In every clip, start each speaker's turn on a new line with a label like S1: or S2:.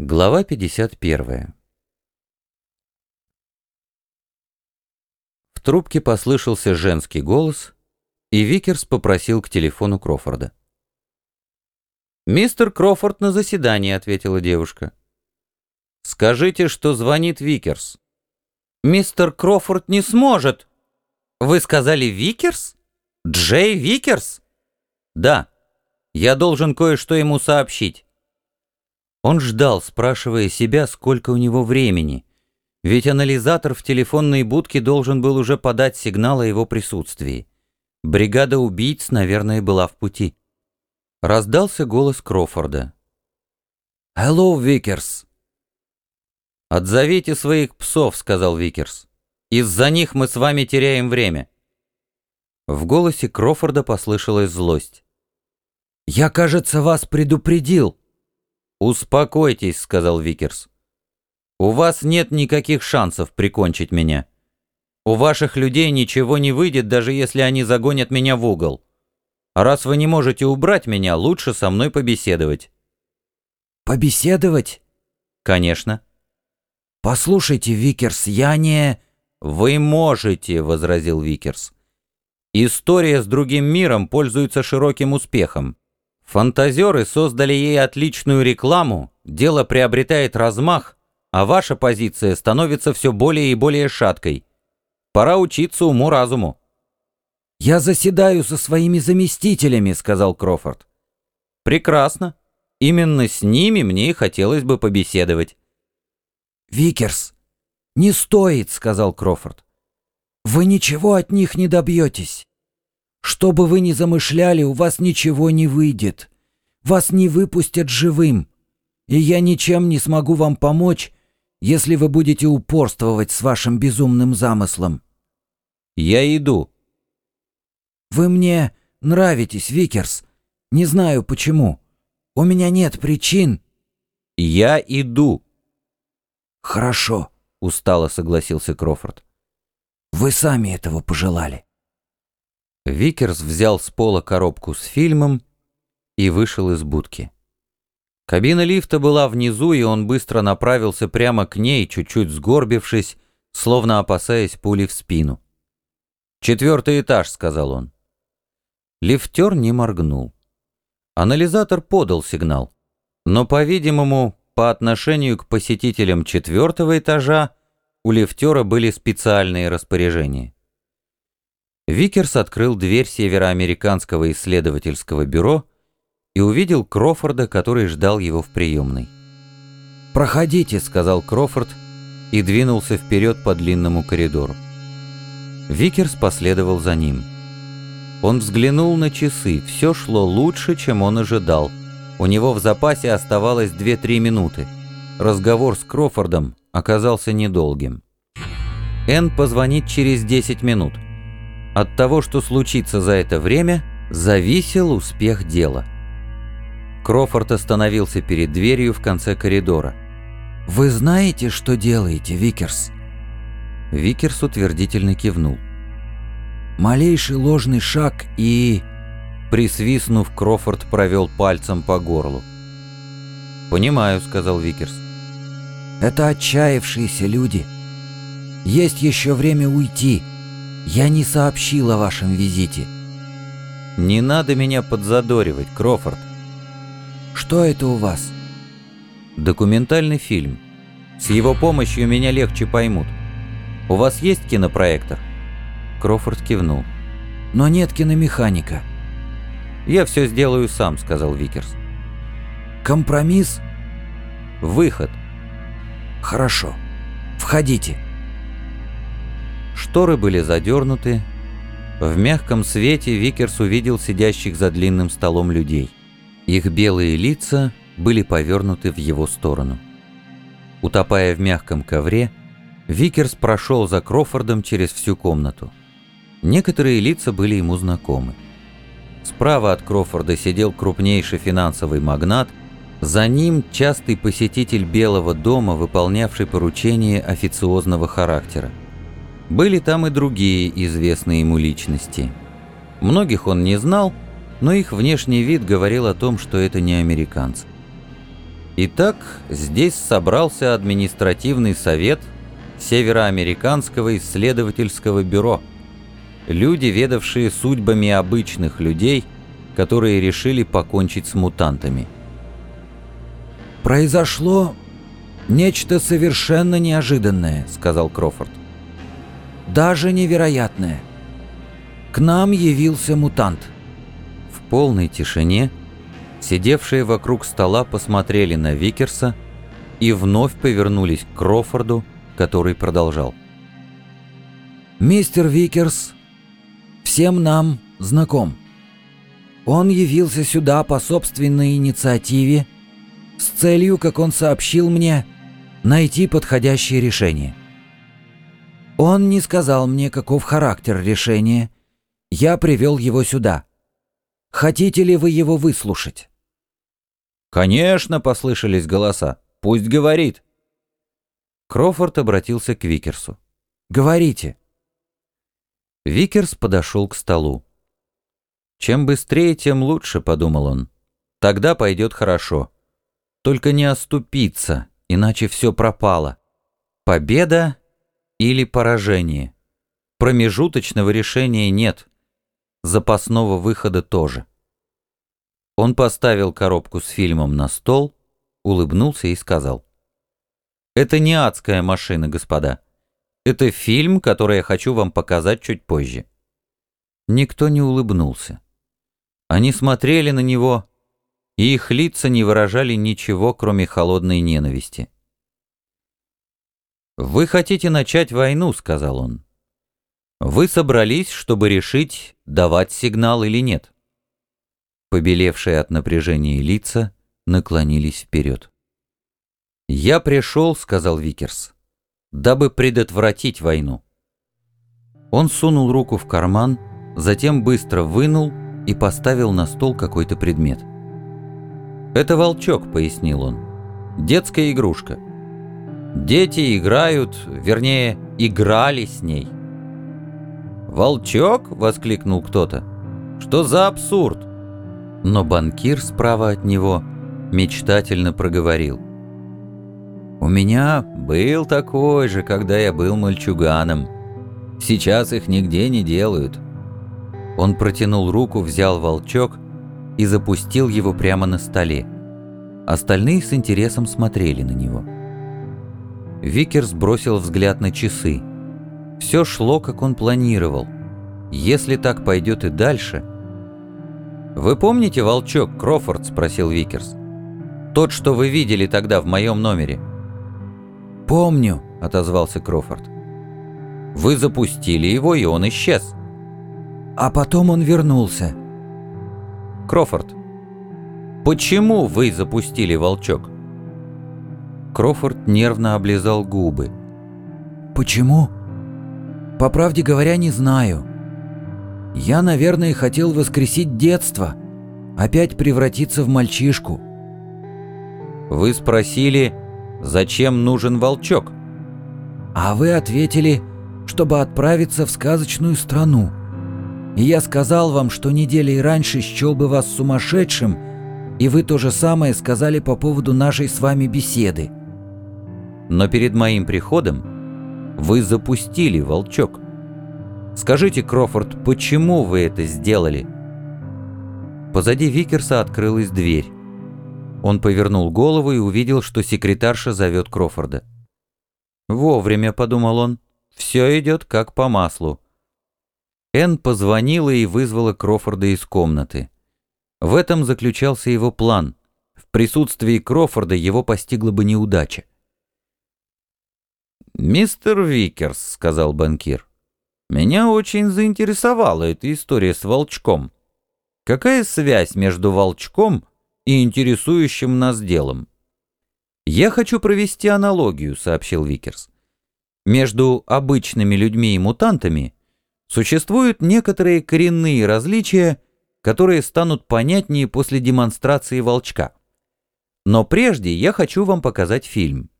S1: Глава 51 В трубке послышался женский голос, и Викерс попросил к телефону Крофорда. «Мистер Крофорд на заседании», — ответила девушка. «Скажите, что звонит Викерс». «Мистер Крофорд не сможет». «Вы сказали Викерс? Джей Викерс?» «Да. Я должен кое-что ему сообщить». Он ждал, спрашивая себя, сколько у него времени, ведь анализатор в телефонной будке должен был уже подать сигнал о его присутствии. Бригада убийц, наверное, была в пути. Раздался голос Крофорда. «Hello, Викерс!» «Отзовите своих псов», — сказал Викерс. «Из-за них мы с вами теряем время». В голосе Крофорда послышалась злость. «Я, кажется, вас предупредил». «Успокойтесь», — сказал Викерс. «У вас нет никаких шансов прикончить меня. У ваших людей ничего не выйдет, даже если они загонят меня в угол. А раз вы не можете убрать меня, лучше со мной побеседовать».
S2: «Побеседовать?»
S1: «Конечно».
S2: «Послушайте, Викерс, я не...»
S1: «Вы можете», — возразил Викерс. «История с другим миром пользуется широким успехом. Фантазеры создали ей отличную рекламу, дело приобретает размах, а ваша позиция становится все более и более шаткой. Пора учиться уму-разуму».
S2: «Я заседаю со своими заместителями», — сказал Крофорд.
S1: «Прекрасно. Именно с ними мне и хотелось бы побеседовать».
S2: «Викерс, не стоит», — сказал Крофорд. «Вы ничего от них не добьетесь. Что бы вы ни замышляли, у вас ничего не выйдет. Вас не выпустят живым. И я ничем не смогу вам помочь, если вы будете упорствовать с вашим безумным замыслом.
S1: Я иду.
S2: Вы мне нравитесь, Викерс. Не знаю почему. У меня нет причин.
S1: Я иду.
S2: Хорошо, устало согласился Крофорд. Вы сами этого пожелали.
S1: Викерс взял с пола коробку с фильмом и вышел из будки. Кабина лифта была внизу, и он быстро направился прямо к ней, чуть-чуть сгорбившись, словно опасаясь пули в спину. «Четвертый этаж», — сказал он. Лифтер не моргнул. Анализатор подал сигнал, но, по-видимому, по отношению к посетителям четвертого этажа у лифтера были специальные распоряжения. Викерс открыл дверь Североамериканского исследовательского бюро и увидел Крофорда, который ждал его в приемной. «Проходите», — сказал Крофорд и двинулся вперед по длинному коридору. Викерс последовал за ним. Он взглянул на часы, все шло лучше, чем он ожидал. У него в запасе оставалось 2-3 минуты. Разговор с Крофордом оказался недолгим. Энн позвонит через 10 минут. От того, что случится за это время, зависел успех дела. Крофорд остановился перед дверью в конце коридора.
S2: «Вы знаете, что делаете, Викерс?»
S1: Викерс утвердительно кивнул.
S2: «Малейший ложный шаг и...»
S1: Присвистнув, Крофорд провел пальцем по горлу. «Понимаю», — сказал Викерс.
S2: «Это отчаявшиеся люди. Есть еще время уйти». Я не сообщил о вашем визите.
S1: Не надо меня подзадоривать, Крофорд.
S2: Что это у вас?
S1: Документальный фильм. С его помощью меня легче поймут. У вас есть кинопроектор? Крофорд кивнул.
S2: Но нет киномеханика.
S1: Я все сделаю сам, сказал Викерс.
S2: Компромисс?
S1: Выход.
S2: Хорошо. Входите.
S1: Шторы были задернуты. В мягком свете Викерс увидел сидящих за длинным столом людей. Их белые лица были повернуты в его сторону. Утопая в мягком ковре, Викерс прошел за Крофордом через всю комнату. Некоторые лица были ему знакомы. Справа от Крофорда сидел крупнейший финансовый магнат, за ним частый посетитель Белого дома, выполнявший поручения официозного характера. Были там и другие известные ему личности. Многих он не знал, но их внешний вид говорил о том, что это не американцы. Итак, здесь собрался административный совет Североамериканского исследовательского бюро. Люди, ведавшие судьбами обычных людей, которые решили покончить с мутантами.
S2: «Произошло нечто совершенно неожиданное», — сказал Крофорд. «Даже невероятное. К нам явился мутант».
S1: В полной тишине Сидевшие вокруг стола посмотрели на Викерса и вновь повернулись к Крофорду, который продолжал.
S2: «Мистер Викерс всем нам знаком. Он явился сюда по собственной инициативе с целью, как он сообщил мне, найти подходящее решение. Он не сказал мне, каков характер решения. Я привел его сюда. Хотите ли вы его выслушать?»
S1: «Конечно!» — послышались голоса. «Пусть говорит!» Крофорд обратился к Викерсу.
S2: «Говорите!»
S1: Викерс подошел к столу. «Чем быстрее, тем лучше», — подумал он. «Тогда пойдет хорошо. Только не оступиться, иначе все пропало. Победа или поражение. Промежуточного решения нет. Запасного выхода тоже». Он поставил коробку с фильмом на стол, улыбнулся и сказал. «Это не адская машина, господа. Это фильм, который я хочу вам показать чуть позже». Никто не улыбнулся. Они смотрели на него, и их лица не выражали ничего, кроме холодной ненависти. «Вы хотите начать войну», — сказал он. «Вы собрались, чтобы решить, давать сигнал или нет». Побелевшие от напряжения лица наклонились вперед. «Я пришел», — сказал Викерс, — «дабы предотвратить войну». Он сунул руку в карман, затем быстро вынул и поставил на стол какой-то предмет. «Это волчок», — пояснил он. «Детская игрушка. Дети играют, вернее, играли с ней». «Волчок?» — воскликнул кто-то. «Что за абсурд? но банкир справа от него мечтательно проговорил. «У меня был такой же, когда я был мальчуганом. Сейчас их нигде не делают». Он протянул руку, взял волчок и запустил его прямо на столе. Остальные с интересом смотрели на него. Викерс бросил взгляд на часы. Все шло, как он планировал. Если так пойдет и дальше – «Вы помните волчок, Крофорд?» – спросил Викерс. «Тот, что вы видели тогда в моем номере».
S2: «Помню», – отозвался Крофорд.
S1: «Вы запустили его, и он исчез».
S2: «А потом он вернулся».
S1: «Крофорд, почему вы запустили волчок?» Крофорд нервно облизал губы.
S2: «Почему?» «По правде говоря, не знаю. Я, наверное, хотел воскресить детство, опять превратиться в мальчишку.
S1: Вы спросили, зачем нужен волчок?
S2: А вы ответили, чтобы отправиться в сказочную страну. И я сказал вам, что неделей раньше счел бы вас сумасшедшим, и вы то же самое сказали по поводу нашей с вами беседы.
S1: Но перед моим приходом вы запустили волчок. Скажите, Крофорд, почему вы это сделали?» Позади Викерса открылась дверь. Он повернул голову и увидел, что секретарша зовет Крофорда. «Вовремя», — подумал он, — «все идет как по маслу». Энн позвонила и вызвала Крофорда из комнаты. В этом заключался его план. В присутствии Крофорда его постигла бы неудача. «Мистер Викерс», — сказал банкир, меня очень заинтересовала эта история с волчком. Какая связь между волчком и интересующим нас делом? Я хочу провести аналогию, сообщил Викерс. Между обычными людьми и мутантами существуют некоторые коренные различия, которые станут понятнее после демонстрации волчка. Но прежде я хочу вам показать фильм.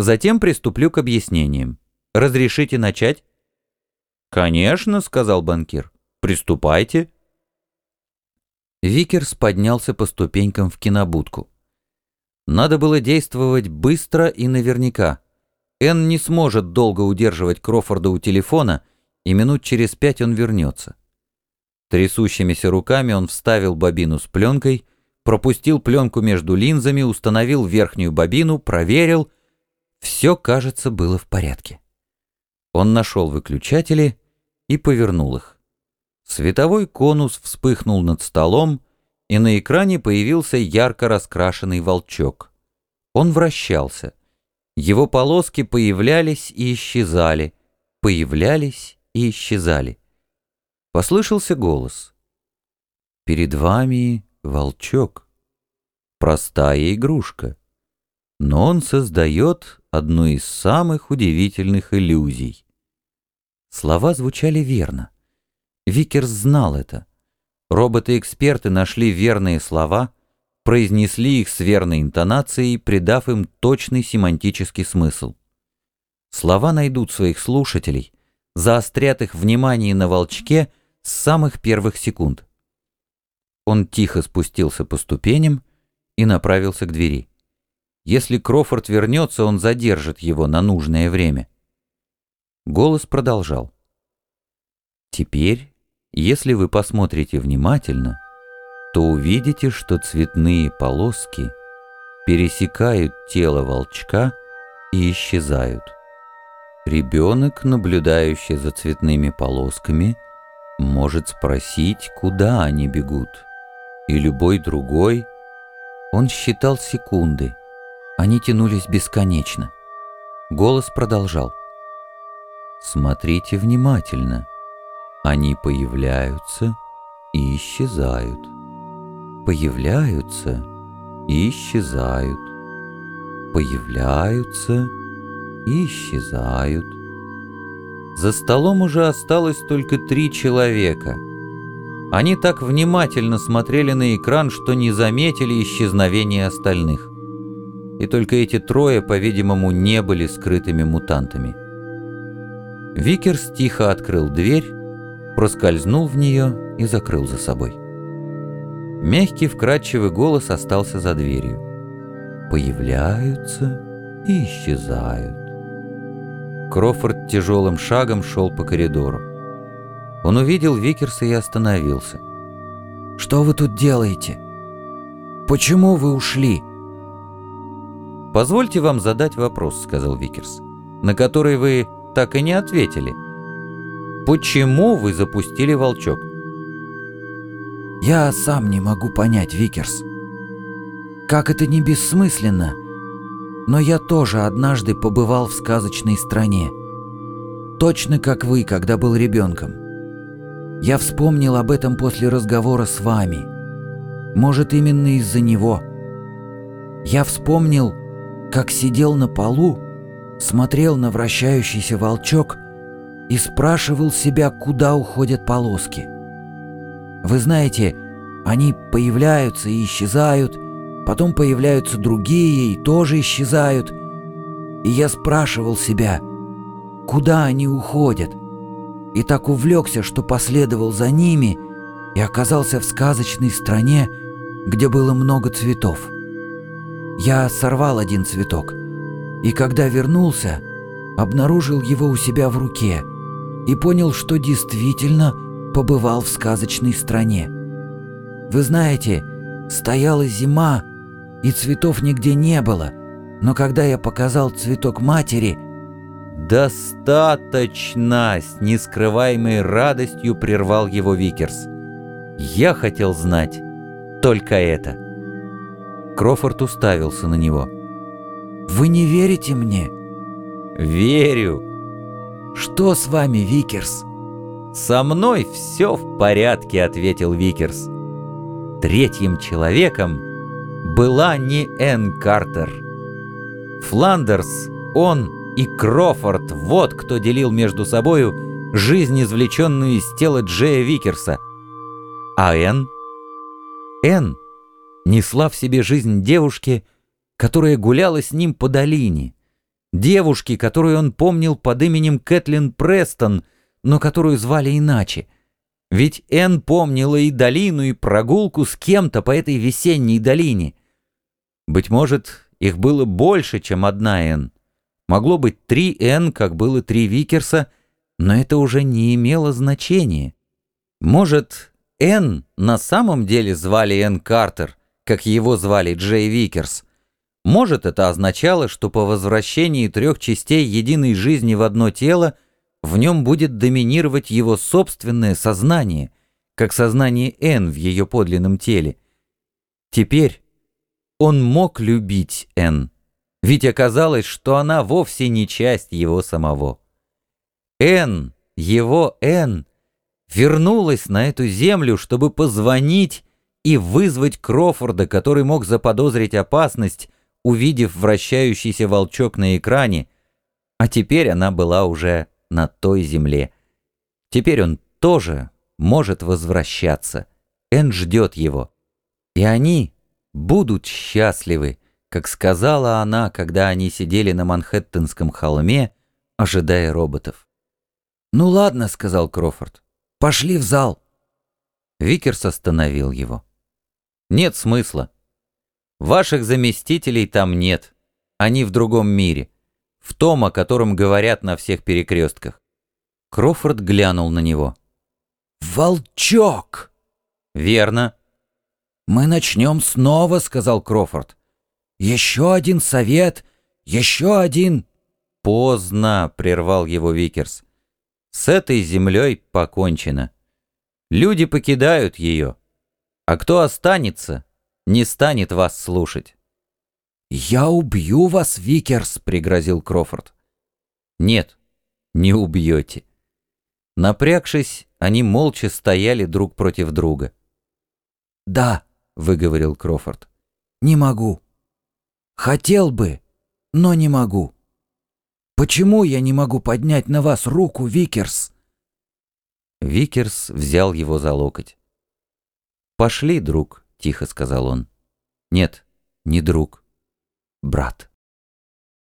S1: Затем приступлю к объяснениям. Разрешите начать? «Конечно», — сказал банкир. Надо было действовать быстро и наверняка. Энн не сможет долго удерживать Крофорда у телефона, и минут через пять он вернется. Трясущимися руками он вставил бобину с пленкой, пропустил пленку между линзами, установил верхнюю бобину, проверил. Все, кажется, было в порядке. Он нашел выключатели и повернул их. Световой конус вспыхнул над столом, и на экране появился ярко раскрашенный волчок. Он вращался. Его полоски появлялись и исчезали, появлялись и исчезали. Послышался голос. «Перед вами волчок. Простая игрушка. Но он создает одну из самых удивительных иллюзий». Слова звучали верно. Викерс знал это. Роботы-эксперты нашли верные слова, произнесли их с верной интонацией, придав им точный семантический смысл. Слова найдут своих слушателей, заострят их внимание на волчке с самых первых секунд. Он тихо спустился по ступеням и направился к двери. Если Крофорд вернется, он задержит его на нужное время. Голос продолжал. Теперь если вы посмотрите внимательно, то увидите, что цветные полоски пересекают тело волчка и исчезают. Ребенок, наблюдающий за цветными полосками, может спросить, куда они бегут, и любой другой. Он считал секунды, они тянулись бесконечно. Голос продолжал. «Смотрите внимательно». Они появляются и исчезают. Появляются и исчезают. Появляются и исчезают. За столом уже осталось только три человека. Они так внимательно смотрели на экран, что не заметили исчезновения остальных. И только эти трое, по-видимому, не были скрытыми мутантами. Викерс тихо открыл дверь проскользнул в нее и закрыл за собой. Мягкий вкрадчивый голос остался за дверью. Появляются и исчезают. Крофорд тяжелым шагом шел по коридору. Он увидел Викерса и остановился.
S2: «Что вы тут делаете? Почему вы ушли?»
S1: «Позвольте вам задать вопрос», — сказал Викерс, «на который вы так и не ответили». Почему вы запустили волчок?
S2: Я сам не могу понять, Викерс. Как это ни бессмысленно, но я тоже однажды побывал в сказочной стране. Точно как вы, когда был ребенком. Я вспомнил об этом после разговора с вами. Может, именно из-за него. Я вспомнил, как сидел на полу, смотрел на вращающийся волчок и спрашивал себя, куда уходят полоски. Вы знаете, они появляются и исчезают, потом появляются другие и тоже исчезают. И я спрашивал себя, куда они уходят, и так увлекся, что последовал за ними и оказался в сказочной стране, где было много цветов. Я сорвал один цветок, и когда вернулся, обнаружил его у себя в руке – и понял, что действительно побывал в сказочной стране. Вы знаете, стояла зима, и цветов нигде не было, но когда я показал цветок матери...
S1: «Достаточно!» — с нескрываемой радостью прервал его Викерс. «Я хотел знать только это». Крофорд уставился на него.
S2: «Вы не верите мне?»
S1: «Верю.
S2: «Что с вами, Викерс?»
S1: «Со мной все в порядке», — ответил Викерс. Третьим человеком была не Энн Картер. Фландерс, он и Крофорд — вот кто делил между собою жизнь, извлеченную из тела Джея Викерса. А Энн? Энн несла в себе жизнь девушки, которая гуляла с ним по долине — девушки, которую он помнил под именем Кэтлин Престон, но которую звали иначе. Ведь Энн помнила и долину, и прогулку с кем-то по этой весенней долине. Быть может, их было больше, чем одна Н. Могло быть три Энн, как было три Викерса, но это уже не имело значения. Может, Энн на самом деле звали Энн Картер, как его звали Джей Викерс. Может, это означало, что по возвращении трех частей единой жизни в одно тело в нем будет доминировать его собственное сознание, как сознание Энн в ее подлинном теле. Теперь он мог любить Н, ведь оказалось, что она вовсе не часть его самого. Н, его Н, вернулась на эту землю, чтобы позвонить и вызвать Крофорда, который мог заподозрить опасность, увидев вращающийся волчок на экране, а теперь она была уже на той земле. Теперь он тоже может возвращаться. Энн ждет его. И они будут счастливы, как сказала она, когда они сидели на Манхэттенском холме, ожидая роботов.
S2: «Ну ладно», — сказал Крофорд, — «пошли в зал».
S1: Викерс остановил его. «Нет смысла. Ваших заместителей там нет. Они в другом мире. В том, о котором говорят на всех перекрестках». Крофорд глянул на него.
S2: «Волчок!»
S1: «Верно».
S2: «Мы начнем снова», — сказал Крофорд. «Еще один совет, еще один...»
S1: «Поздно», — прервал его Викерс. «С этой землей покончено. Люди покидают ее, а кто останется, не станет вас слушать».
S2: «Я убью вас, Викерс», — пригрозил Крофорд.
S1: «Нет, не убьете». Напрягшись, они молча стояли друг против друга.
S2: «Да», — выговорил Крофорд, — «не могу. Хотел бы, но не могу. Почему я не могу поднять на вас руку, Викерс?»
S1: Викерс взял его за локоть. «Пошли, друг», — тихо сказал он. «Нет, не друг, брат».